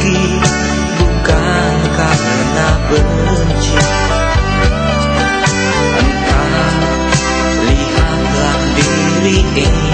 pergi bukan karena benci? Entah lihatlah diri ini.